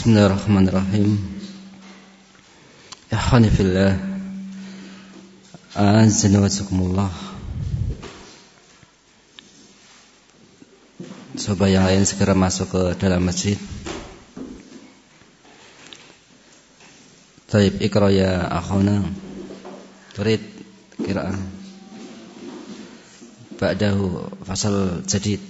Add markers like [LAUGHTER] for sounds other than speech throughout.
Bismillahirrahmanirrahim. Ikhwani fillah Azza wa Jazakumullah Coba yang lain segera masuk ke dalam masjid. Taib ikra ya akhuna. Turid kiraan Ba'dahu fasal jadid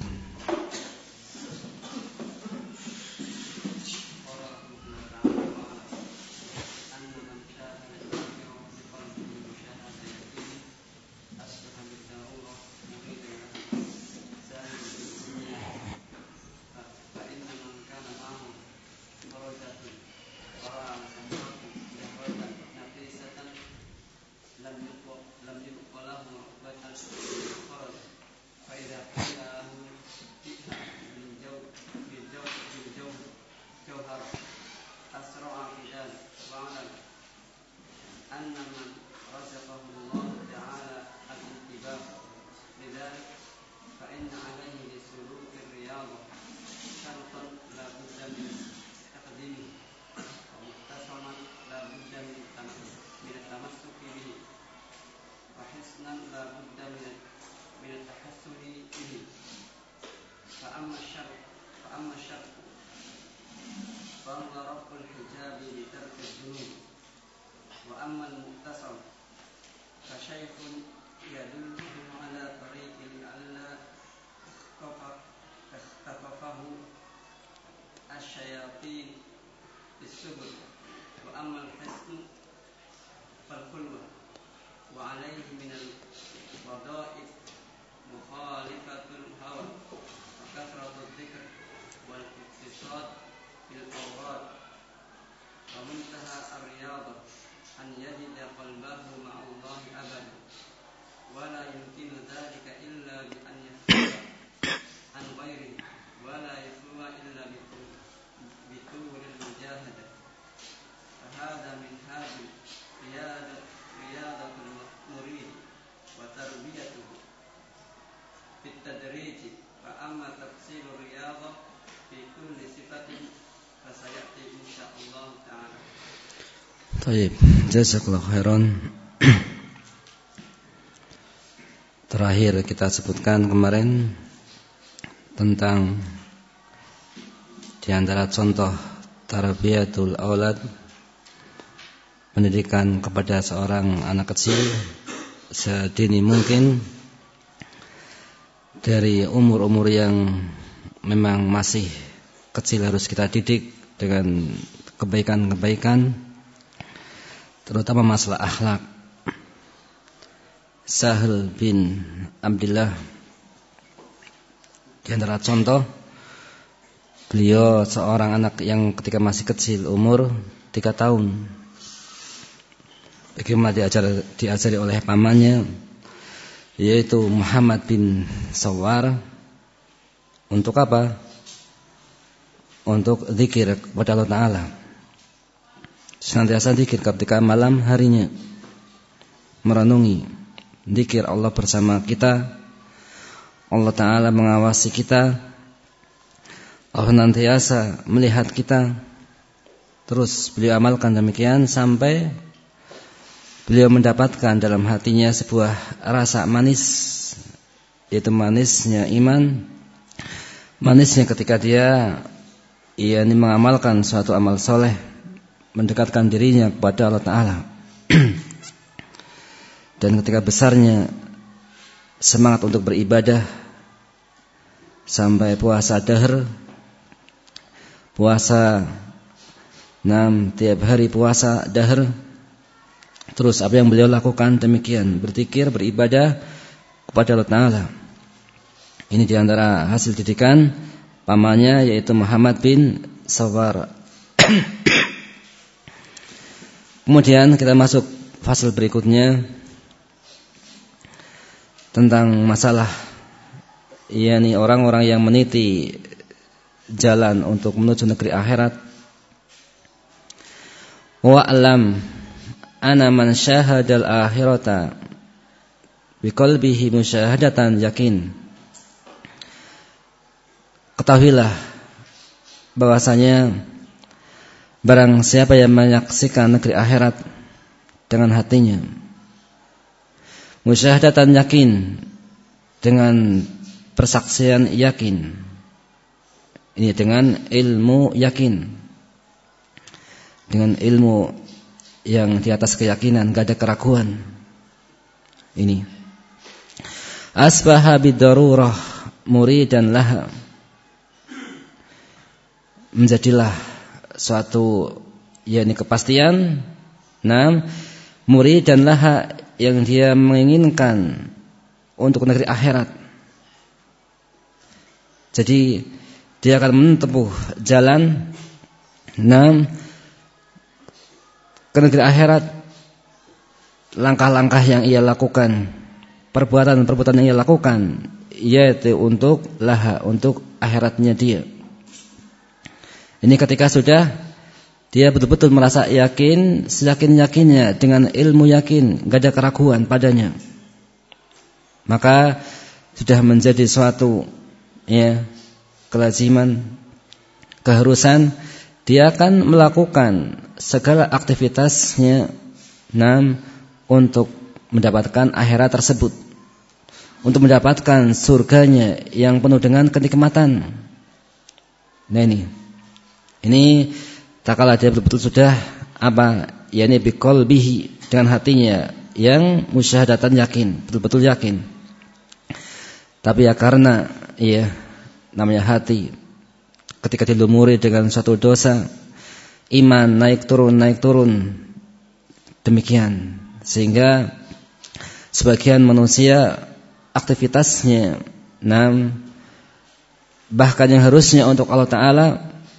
أن يجد قلبه مع الله أبدا ولا يمكن ذلك إلا بأن يخلو عن غيره ولا يخلو إلا بطول المجاهدة فهذا من هذه رياضة رياضة المريد وتربيته بالتدريج فأما تفصيل الرياضة في كل صفة فسيأتي إن شاء الله تعالى Baik, jazakallahu khairan. Terakhir kita sebutkan kemarin tentang di antara contoh tarbiyatul aulad pendidikan kepada seorang anak kecil sedini mungkin dari umur-umur yang memang masih kecil harus kita didik dengan kebaikan-kebaikan terutama masalah akhlak. Sahel bin Abdullah di antara contoh beliau seorang anak yang ketika masih kecil umur tiga tahun bagaimana diajar, diajari oleh pamannya yaitu Muhammad bin Sawar untuk apa? Untuk zikir kepada Allah Ta'ala senantiasa zikir ketika malam harinya. Merenungi zikir Allah bersama kita. Allah taala mengawasi kita. Allah senantiasa melihat kita. Terus beliau amalkan demikian sampai beliau mendapatkan dalam hatinya sebuah rasa manis yaitu manisnya iman. Manisnya ketika dia ia mengamalkan suatu amal soleh mendekatkan dirinya kepada Allah Ta'ala. [CLEARS THROAT] Dan ketika besarnya semangat untuk beribadah sampai puasa dahar puasa enam tiap hari puasa dahar terus apa yang beliau lakukan demikian berzikir beribadah kepada Allah Ta'ala. Ini di antara hasil didikan pamannya yaitu Muhammad bin Sawar [CLEARS THROAT] Kemudian kita masuk fase berikutnya tentang masalah yakni orang-orang yang meniti jalan untuk menuju negeri akhirat. Wa'lam ana man syahadal akhirata biqalbihi musyahadatan yakin. Ketahuilah bahwasanya Barang siapa yang menyaksikan negeri akhirat dengan hatinya Musyahadatan yakin Dengan persaksian yakin. Ini dengan ilmu yakin. Dengan ilmu yang di atas keyakinan Gak ada keraguan. Ini. Asbaha bidarurah muridan laha. Menjadilah suatu yakni kepastian. Enam murid dan laha yang dia menginginkan untuk negeri akhirat. Jadi dia akan menempuh jalan. Enam ke negeri akhirat. Langkah-langkah yang ia lakukan perbuatan-perbuatan yang ia lakukan yaitu untuk laha untuk akhiratnya dia ini ketika sudah dia betul-betul merasa yakin, seyakin-yakinnya dengan ilmu yakin, gak ada keraguan padanya. Maka sudah menjadi suatu ya kelaziman, keharusan dia akan melakukan segala aktivitasnya nam untuk mendapatkan akhirat tersebut. Untuk mendapatkan surganya yang penuh dengan kenikmatan. Nah ini ini tak kalah dia betul-betul sudah apa? yakni bihi dengan hatinya yang musyahadatan yakin, betul-betul yakin. Tapi ya karena ya namanya hati ketika dilumuri dengan satu dosa, iman naik turun naik turun demikian sehingga sebagian manusia aktivitasnya nam bahkan yang harusnya untuk Allah taala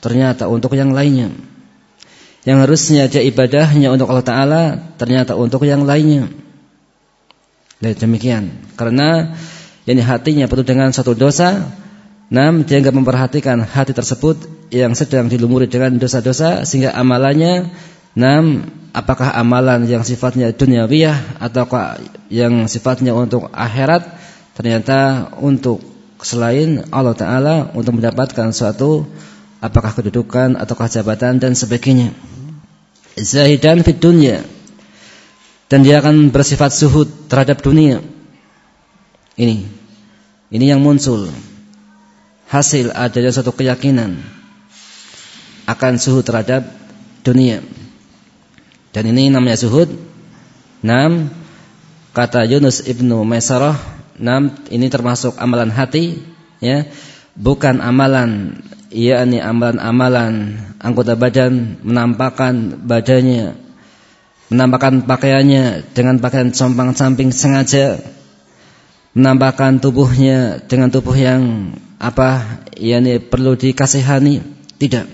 ternyata untuk yang lainnya. Yang harusnya dia ibadahnya untuk Allah Ta'ala, ternyata untuk yang lainnya. Dan demikian. Karena yang hatinya penuh dengan satu dosa, nam dia enggak memperhatikan hati tersebut yang sedang dilumuri dengan dosa-dosa sehingga amalannya nam apakah amalan yang sifatnya duniawiyah ataukah yang sifatnya untuk akhirat ternyata untuk selain Allah taala untuk mendapatkan suatu apakah kedudukan ataukah jabatan dan sebagainya. Zahidan fid dunya dan dia akan bersifat suhud terhadap dunia. Ini ini yang muncul hasil adanya satu keyakinan akan suhud terhadap dunia. Dan ini namanya suhud. Nam kata Yunus ibnu Maisarah, nam ini termasuk amalan hati, ya, bukan amalan yakni amalan-amalan anggota badan menampakkan badannya menampakkan pakaiannya dengan pakaian compang-camping sengaja menampakkan tubuhnya dengan tubuh yang apa yakni perlu dikasihani? Tidak.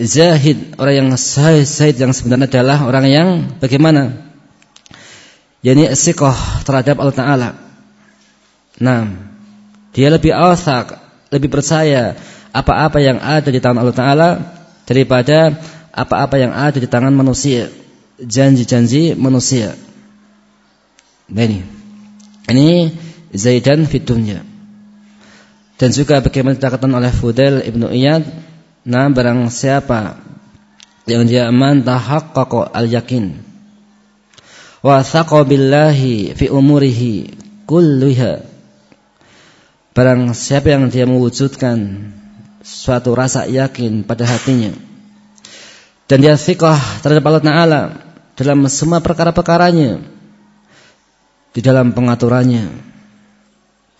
Zahid orang yang zahid, zahid yang sebenarnya adalah orang yang bagaimana? Yakni sikoh terhadap Allah taala. Nah dia lebih awsak lebih percaya apa-apa yang ada di tangan Allah Ta'ala daripada apa-apa yang ada di tangan manusia. Janji-janji manusia. Nah ini. Ini Zaidan fitunya. Dan juga bagaimana dikatakan oleh Fudel Ibnu Iyad, nah barang siapa yang dia aman tahaqqaqa al-yakin wa thaqa billahi fi umurihi kulliha Barang siapa yang dia mewujudkan suatu rasa yakin pada hatinya dan dia thiqah terhadap Allah Taala dalam semua perkara-perkaranya di dalam pengaturannya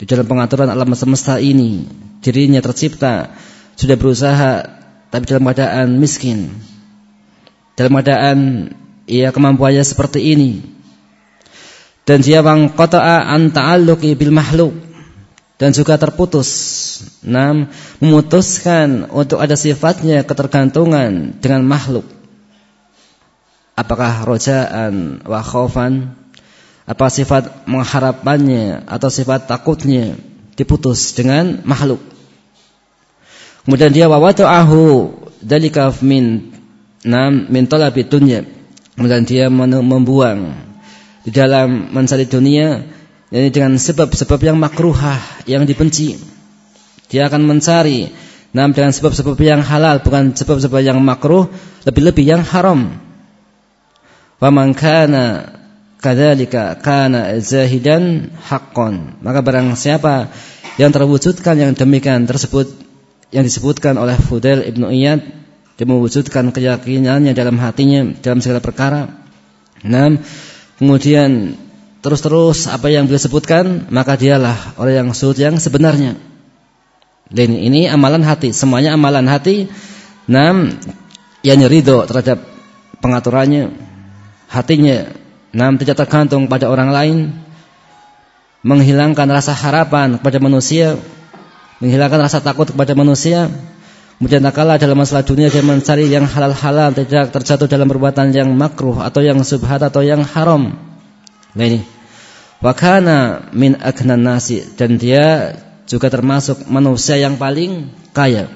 di dalam pengaturan alam semesta ini dirinya tercipta sudah berusaha tapi dalam keadaan miskin dalam keadaan ia kemampuannya seperti ini dan dia wang qata'a an bil makhluk dan juga terputus. Nam memutuskan untuk ada sifatnya ketergantungan dengan makhluk. Apakah rojaan wa? Apa sifat mengharapannya atau sifat takutnya diputus dengan makhluk. Kemudian dia wawatu'ahu dalika min nam min talabi. Kemudian dia membuang di dalam mencari dunia yani dengan sebab-sebab yang makruhah yang dibenci dia akan mencari Nah, dengan sebab-sebab yang halal, bukan sebab-sebab yang makruh, lebih-lebih yang haram. Wa man kana kadzalika kana zahidan haqqan. Maka barang siapa yang terwujudkan yang demikian tersebut yang disebutkan oleh Fudail Ibnu Iyad dia mewujudkan keyakinannya dalam hatinya dalam segala perkara. Nah, kemudian terus-terus apa yang beliau sebutkan, maka dialah orang yang suhud yang sebenarnya. Dan ini amalan hati, semuanya amalan hati. Nam yang ridho terhadap pengaturannya, hatinya nam tidak tergantung pada orang lain, menghilangkan rasa harapan kepada manusia, menghilangkan rasa takut kepada manusia. Kemudian tak kalah dalam masalah dunia dia mencari yang halal-halal, tidak terjatuh dalam perbuatan yang makruh atau yang subhat atau yang haram. Nah ini. Wakana min aknan nasi dan dia juga termasuk manusia yang paling kaya.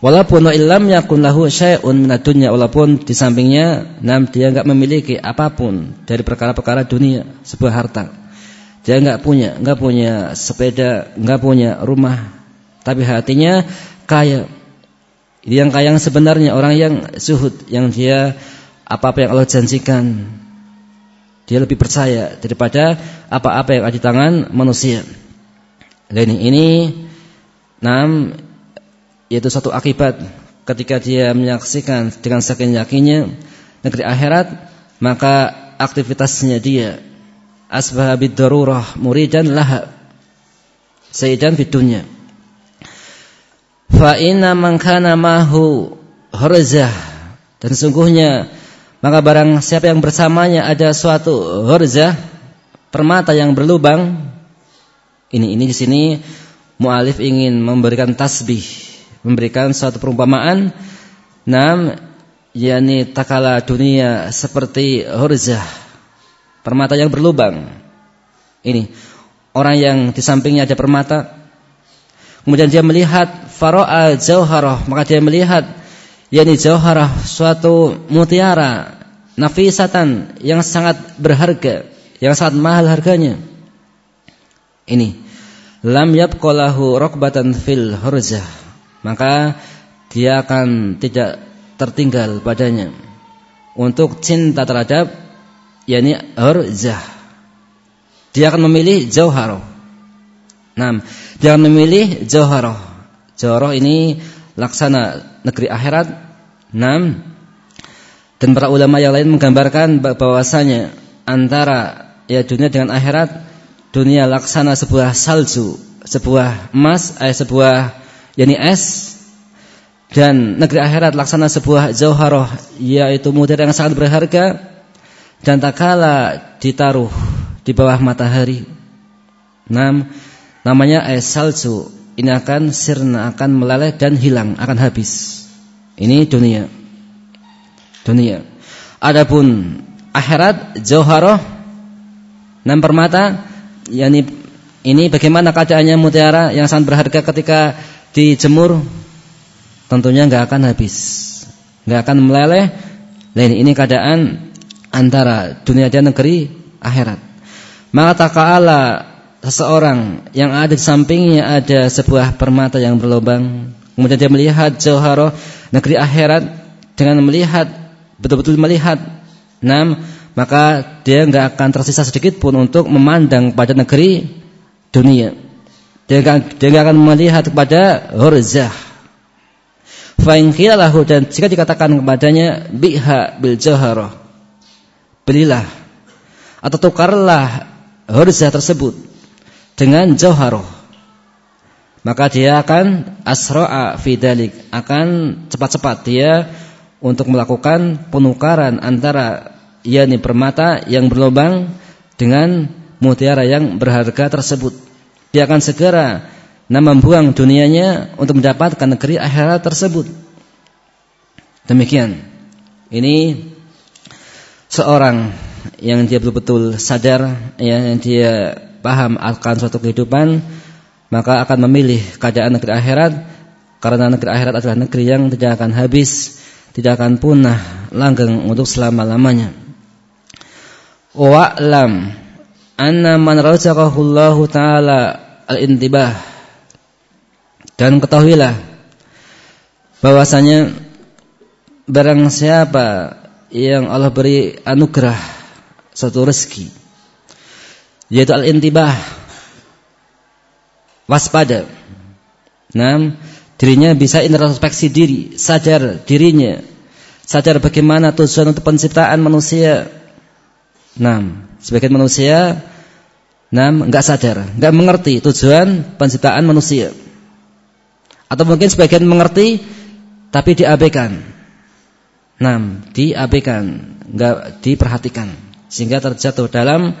Walaupun illam yakun lahu syai'un minad dunya walaupun di sampingnya nam dia enggak memiliki apa pun dari perkara-perkara dunia, sebuah harta. Dia enggak punya, enggak punya sepeda, enggak punya rumah, tapi hatinya kaya. Ini yang kaya yang sebenarnya orang yang suhud, yang dia apa-apa yang Allah janjikan dia lebih percaya daripada apa-apa yang ada di tangan manusia. Dan ini enam yaitu satu akibat ketika dia menyaksikan dengan saking yakinnya negeri akhirat maka aktivitasnya dia asbah darurah muridan laha sayyidan fid dunya. Fa inna man kana mahu hurzah. Dan sungguhnya maka barang siapa yang bersamanya ada suatu hurzah permata yang berlubang ini ini di sini mualif ingin memberikan tasbih, memberikan suatu perumpamaan. Nam yakni takala dunia seperti hurzah, permata yang berlubang. Ini orang yang di sampingnya ada permata. Kemudian dia melihat faro'a jauharah, maka dia melihat yakni jauharah suatu mutiara nafisatan yang sangat berharga, yang sangat mahal harganya. Ini lam yabqalahu rokbatan fil hurzah. Maka dia akan tidak tertinggal padanya untuk cinta terhadap yakni hurzah. Dia akan memilih jauharah. Nah, dia akan memilih jauharah. Jauharah ini laksana negeri akhirat. Nah, dan para ulama yang lain menggambarkan bahwasanya antara ya dunia dengan akhirat dunia laksana sebuah salju, sebuah emas, eh, sebuah yani es dan negeri akhirat laksana sebuah jauharah yaitu mutiara yang sangat berharga dan tak kala ditaruh di bawah matahari. Nam, namanya es salju. Ini akan sirna, akan meleleh dan hilang, akan habis. Ini dunia. Dunia. Adapun akhirat jauharah nam permata yani ini bagaimana keadaannya mutiara yang sangat berharga ketika dijemur? Tentunya nggak akan habis, nggak akan meleleh. Lain ini keadaan antara dunia dan negeri akhirat. Maka takala seseorang yang ada di sampingnya ada sebuah permata yang berlubang, kemudian dia melihat jauharo negeri akhirat dengan melihat betul-betul melihat enam maka dia nggak akan tersisa sedikit pun untuk memandang pada negeri dunia. Dia nggak akan melihat kepada hurzah. Fa'in lahu dan jika dikatakan kepadanya biha bil jaharah. Belilah atau tukarlah hurzah tersebut dengan jauharah. Maka dia akan asra'a fidalik, akan cepat-cepat dia untuk melakukan penukaran antara yakni permata yang berlubang dengan mutiara yang berharga tersebut. Dia akan segera nah membuang dunianya untuk mendapatkan negeri akhirat tersebut. Demikian. Ini seorang yang dia betul-betul sadar ya, yang dia paham akan suatu kehidupan maka akan memilih keadaan negeri akhirat karena negeri akhirat adalah negeri yang tidak akan habis, tidak akan punah, langgeng untuk selama-lamanya wa'lam anna man razaqahu Allah taala al-intibah Dan ketahuilah bahwasanya barang siapa yang Allah beri anugerah satu rezeki yaitu al-intibah waspada. Nah, dirinya bisa introspeksi diri, sadar dirinya, sadar bagaimana tujuan untuk penciptaan manusia. Nah, sebagian manusia nah enggak sadar, enggak mengerti tujuan penciptaan manusia. Atau mungkin sebagian mengerti tapi diabaikan. Nah, diabaikan, enggak diperhatikan sehingga terjatuh dalam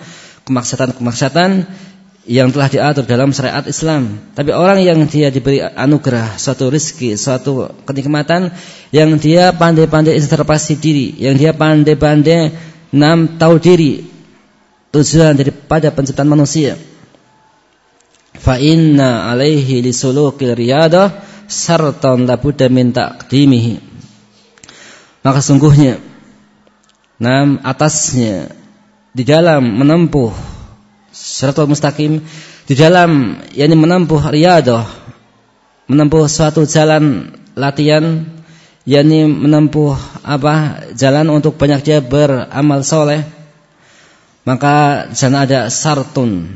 kemaksiatan-kemaksiatan yang telah diatur dalam syariat Islam. Tapi orang yang dia diberi anugerah suatu rezeki, suatu kenikmatan yang dia pandai-pandai introspeksi diri, yang dia pandai-pandai nam tahu diri tujuan daripada penciptaan manusia. Fa inna alaihi lisulukil riyadah sartan labudda min taqdimihi. Maka sungguhnya nam atasnya di dalam menempuh syaratul mustaqim di dalam yakni menempuh riyadah menempuh suatu jalan latihan yakni menempuh apa jalan untuk banyak dia beramal soleh maka jangan ada sartun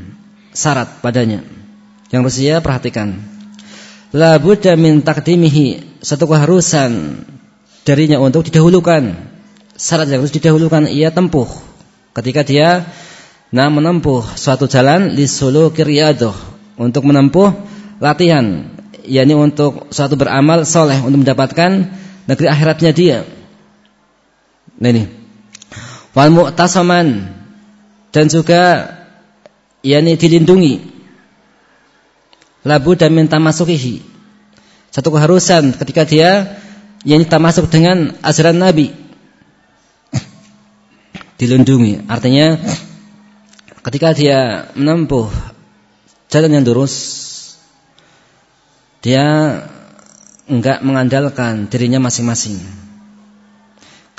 syarat padanya. Yang harus dia perhatikan. La budda min taqdimihi satu keharusan darinya untuk didahulukan. Syarat yang harus didahulukan ia tempuh. Ketika dia nah menempuh suatu jalan li suluki riyadah untuk menempuh latihan. Yakni untuk suatu beramal soleh untuk mendapatkan negeri akhiratnya dia. Nah ini. Wal mu'tasaman dan juga yakni dilindungi labu dan minta masukihi. Satu keharusan ketika dia yakni masuk dengan ajaran Nabi. [COUGHS] dilindungi artinya ketika dia menempuh jalan yang lurus dia enggak mengandalkan dirinya masing-masing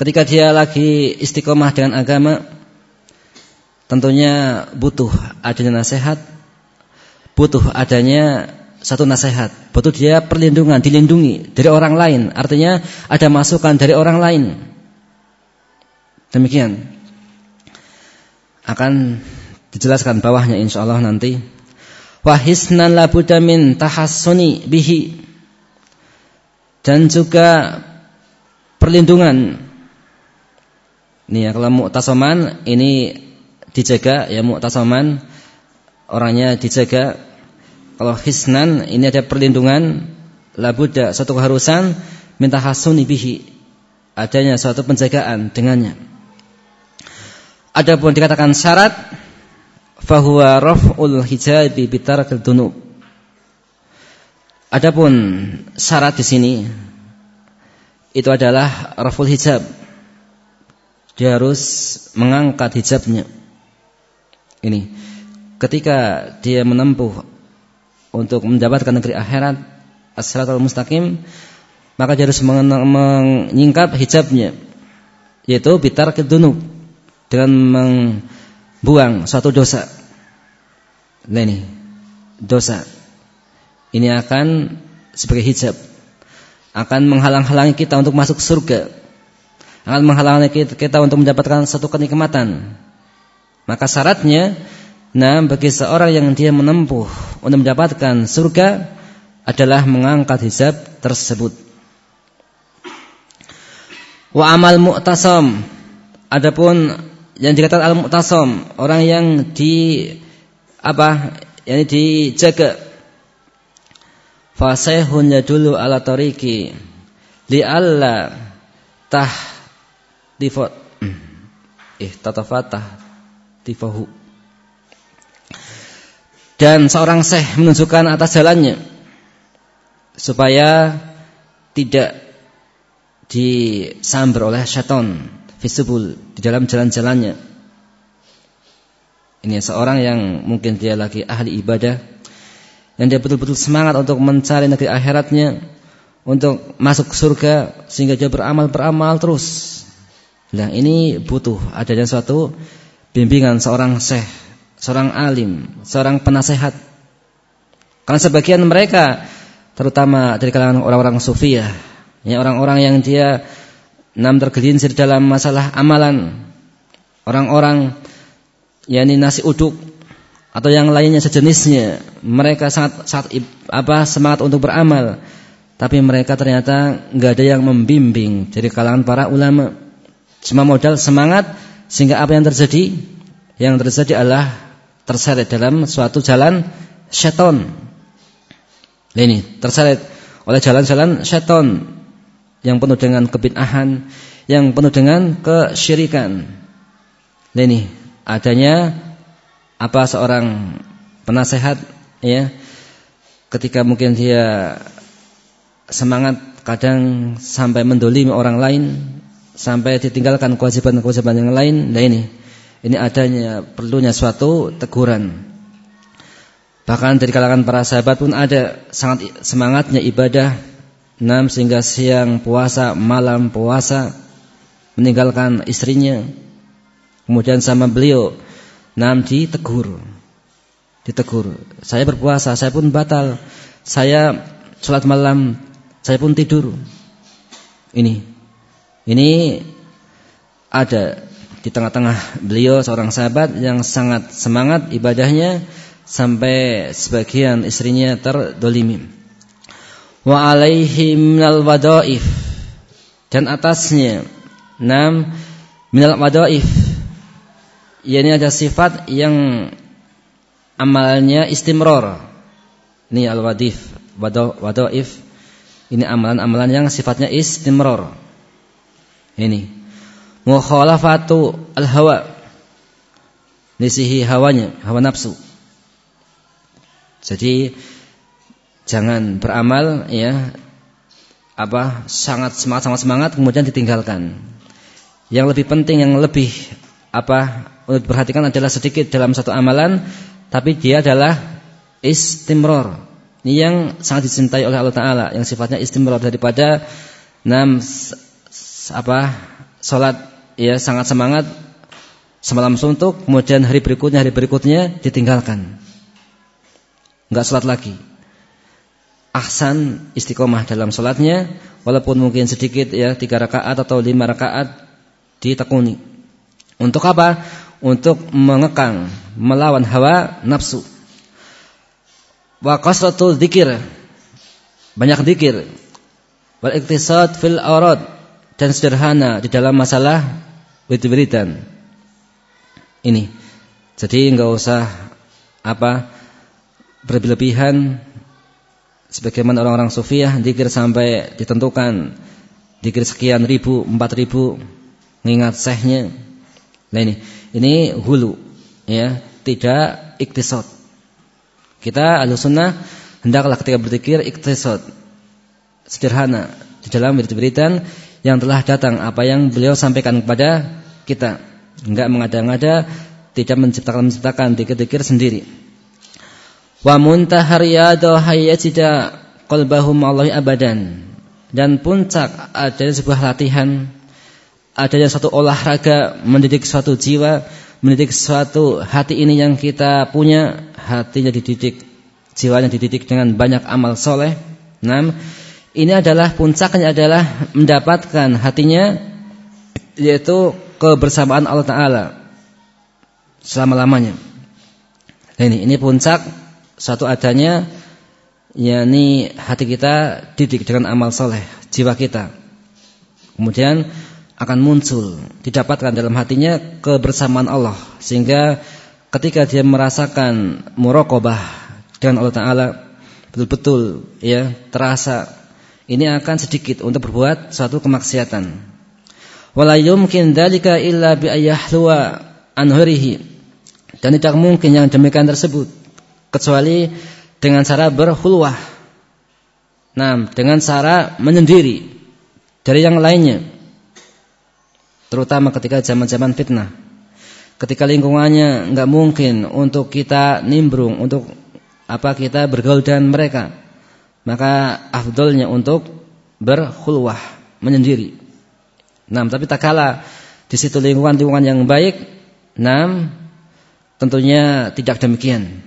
ketika dia lagi istiqomah dengan agama tentunya butuh adanya nasihat butuh adanya satu nasihat butuh dia perlindungan dilindungi dari orang lain artinya ada masukan dari orang lain demikian akan Dijelaskan bawahnya insyaallah nanti. Wahisnan la min tahassuni bihi. Dan juga perlindungan. Ini ya kalau mu'tasaman ini dijaga ya mu'tasaman orangnya dijaga. Kalau hisnan ini ada perlindungan labuda satu keharusan minta hasuni bihi adanya suatu penjagaan dengannya. Adapun dikatakan syarat fahuwa raf'ul hijabi bitarakil dunub. Adapun syarat di sini itu adalah raful hijab. Dia harus mengangkat hijabnya. Ini ketika dia menempuh untuk mendapatkan negeri akhirat as-siratal mustaqim maka dia harus menyingkap hijabnya yaitu bitar dunub dengan buang suatu dosa. Nah ini dosa. Ini akan sebagai hijab akan menghalang-halangi kita untuk masuk surga. Akan menghalangi kita untuk mendapatkan satu kenikmatan. Maka syaratnya nah bagi seorang yang dia menempuh untuk mendapatkan surga adalah mengangkat hijab tersebut. Wa amal mu'tasam adapun yang dikatakan al-mu'tasam, orang yang di apa? yang dijaga. Fasihun yadulu ala tariqi li alla tah tifat [CLEARS THROAT] eh tatafatah tifahu dan seorang syekh menunjukkan atas jalannya supaya tidak disambar oleh syaitan fisubul di dalam jalan-jalannya. Ini seorang yang mungkin dia lagi ahli ibadah yang dia betul-betul semangat untuk mencari negeri akhiratnya, untuk masuk surga sehingga dia beramal-beramal terus. Nah, ini butuh adanya suatu bimbingan seorang syekh, seorang alim, seorang penasehat. Karena sebagian mereka terutama dari kalangan orang-orang sufiyah, ya orang-orang yang dia enam tergelincir dalam masalah amalan. Orang-orang yakni nasi uduk atau yang lainnya sejenisnya, mereka sangat sangat apa semangat untuk beramal, tapi mereka ternyata nggak ada yang membimbing dari kalangan para ulama. Cuma modal semangat sehingga apa yang terjadi? Yang terjadi adalah terseret dalam suatu jalan syaitan. Ini terseret oleh jalan-jalan syaitan yang penuh dengan kebid'ahan, yang penuh dengan kesyirikan. Ini adanya apa seorang penasehat ya ketika mungkin dia semangat kadang sampai mendolimi orang lain sampai ditinggalkan kewajiban-kewajiban yang lain nah ini ini adanya perlunya suatu teguran. Bahkan dari kalangan para sahabat pun ada sangat semangatnya ibadah enam sehingga siang puasa malam puasa meninggalkan istrinya. Kemudian sama beliau enam ditegur ditegur saya berpuasa saya pun batal saya sholat malam saya pun tidur. Ini. Ini ada di tengah-tengah beliau seorang sahabat yang sangat semangat ibadahnya sampai sebagian istrinya terdolimi. Wa alaihi minal wadaif dan atasnya enam minal wadaif ini ada sifat yang amalnya istimror. Ini al-wadif, wadaif ini amalan-amalan yang sifatnya istimror. Ini. Mukhalafatu al-hawa. Nisihi hawanya, hawa nafsu. Jadi jangan beramal ya apa sangat semangat sangat semangat kemudian ditinggalkan. Yang lebih penting yang lebih apa untuk diperhatikan adalah sedikit dalam satu amalan tapi dia adalah istimror ini yang sangat dicintai oleh Allah Taala, yang sifatnya istimrar daripada enam apa salat ya sangat semangat semalam suntuk, kemudian hari berikutnya hari berikutnya ditinggalkan, enggak salat lagi. Ahsan istiqomah dalam salatnya, walaupun mungkin sedikit ya tiga rakaat atau lima rakaat ditekuni. Untuk apa? Untuk mengekang, melawan hawa nafsu. Wa kasratul dzikir banyak zikir wal iktisad fil aurad dan sederhana di dalam masalah wirid-wiridan ini. Jadi enggak usah apa berlebihan. Sebagaimana orang-orang sufiah zikir sampai ditentukan. Zikir sekian ribu empat ribu mengingat sehnya. Nah ini ini hulu ya tidak iktisad kita ahlu sunnah hendaklah ketika berzikir iktisad sederhana di dalam wirid-wiridan yang telah datang apa yang beliau sampaikan kepada kita. Enggak mengada-ngada, tidak menciptakan menciptakan dikir-dikir sendiri. Wa muntahar riyadu hayyatida qalbahum Allah abadan. Dan puncak adanya sebuah latihan, adanya satu olahraga mendidik suatu jiwa mendidik suatu hati ini yang kita punya, hatinya dididik, jiwanya dididik dengan banyak amal soleh. Nah, ini adalah puncaknya adalah mendapatkan hatinya yaitu kebersamaan Allah Taala selama-lamanya. Nah, ini ini puncak suatu adanya yakni hati kita didik dengan amal soleh jiwa kita. Kemudian akan muncul didapatkan dalam hatinya kebersamaan Allah sehingga ketika dia merasakan muraqabah dengan Allah taala betul-betul ya terasa ini akan sedikit untuk berbuat suatu kemaksiatan. Wala yumkin dzalika illa bi ayyahluwa anhurihi dan tidak mungkin yang demikian tersebut kecuali dengan cara berhulwah. Nah dengan cara menyendiri dari yang lainnya terutama ketika zaman-zaman fitnah. Ketika lingkungannya nggak mungkin untuk kita nimbrung, untuk apa kita bergaul dengan mereka, maka afdolnya untuk berkhulwah, menyendiri. Nah, tapi tak kalah di situ lingkungan-lingkungan yang baik, nah tentunya tidak demikian.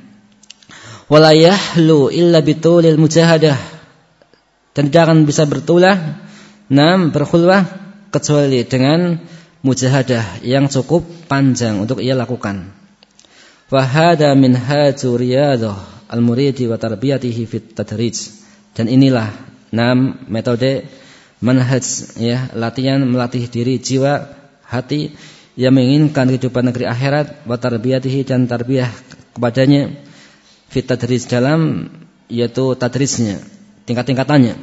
Walayahlu illa bitulil mujahadah dan tidak akan bisa bertulah nam berkhulwah kecuali dengan mujahadah yang cukup panjang untuk ia lakukan. Fahada min haju al-muridi wa tarbiyatihi fit tadrij. Dan inilah enam metode manhaj ya, latihan melatih diri jiwa, hati yang menginginkan kehidupan negeri akhirat wa tarbiyatihi dan tarbiyah kepadanya fit tadrij dalam yaitu tadrijnya, tingkat-tingkatannya.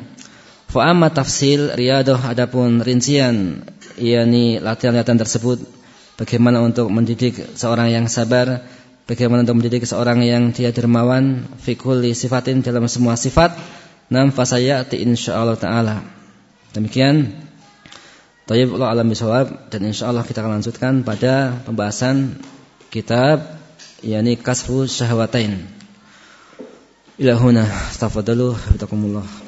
Fa amma tafsil riyadah adapun rincian yakni latihan-latihan tersebut. Bagaimana untuk mendidik seorang yang sabar? Bagaimana untuk mendidik seorang yang dia dermawan? Fikuli sifatin dalam semua sifat. Nam fasayati insyaallah taala. Demikian. Tayyib Allah alam bisawab. Dan insyaallah kita akan lanjutkan pada pembahasan kitab yakni kasfu syahwatain. Ilahuna, tafadalu, hafizakumullah.